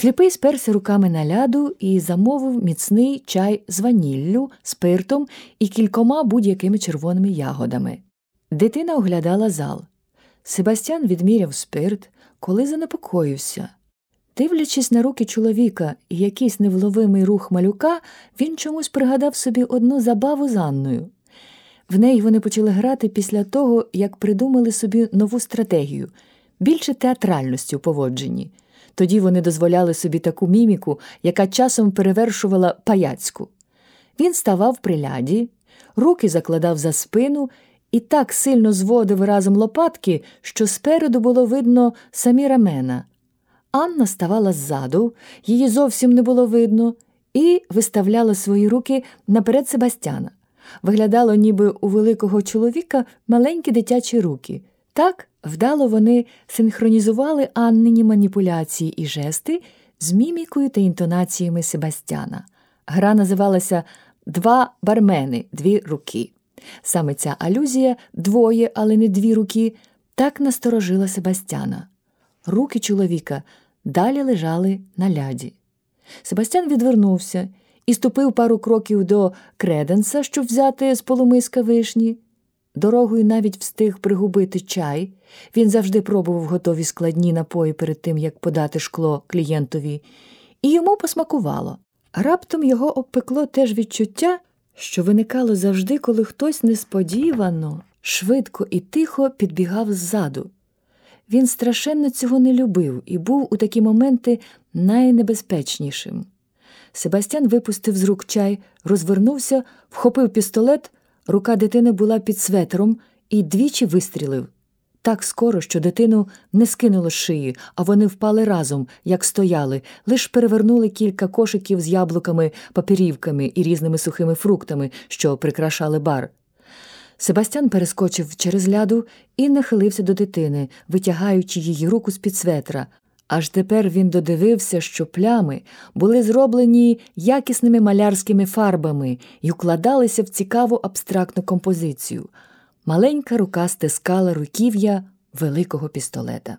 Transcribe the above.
Сліпий сперся руками на ляду і замовив міцний чай з ваніллю, спиртом і кількома будь-якими червоними ягодами. Дитина оглядала зал. Себастьян відміряв спирт, коли занепокоївся. Дивлячись на руки чоловіка і якийсь невловимий рух малюка, він чомусь пригадав собі одну забаву з Анною. В неї вони почали грати після того, як придумали собі нову стратегію більше театральності у поводженні. Тоді вони дозволяли собі таку міміку, яка часом перевершувала паяцьку. Він ставав при ляді, руки закладав за спину і так сильно зводив разом лопатки, що спереду було видно самі рамена. Анна ставала ззаду, її зовсім не було видно, і виставляла свої руки наперед Себастьяна. Виглядало, ніби у великого чоловіка маленькі дитячі руки. Так вдало вони синхронізували Аннині маніпуляції і жести з мімікою та інтонаціями Себастьяна. Гра називалася Два бармени, дві руки. Саме ця алюзія двоє, але не дві руки, так насторожила Себастьяна. Руки чоловіка далі лежали на ляді. Себастьян відвернувся і ступив пару кроків до креденса, щоб взяти з полумиска вишні. Дорогою навіть встиг пригубити чай. Він завжди пробував готові складні напої перед тим, як подати шкло клієнтові, і йому посмакувало. Раптом його обпекло теж відчуття, що виникало завжди, коли хтось несподівано, швидко і тихо підбігав ззаду. Він страшенно цього не любив і був у такі моменти найнебезпечнішим. Себастьян випустив з рук чай, розвернувся, вхопив пістолет, рука дитини була під светром і двічі вистрілив. Так скоро, що дитину не скинуло з шиї, а вони впали разом, як стояли, лиш перевернули кілька кошиків з яблуками, папірівками і різними сухими фруктами, що прикрашали бар. Себастьян перескочив через ляду і нахилився до дитини, витягаючи її руку з під светра. Аж тепер він додивився, що плями були зроблені якісними малярськими фарбами і укладалися в цікаву абстрактну композицію. Маленька рука стискала руків'я великого пістолета.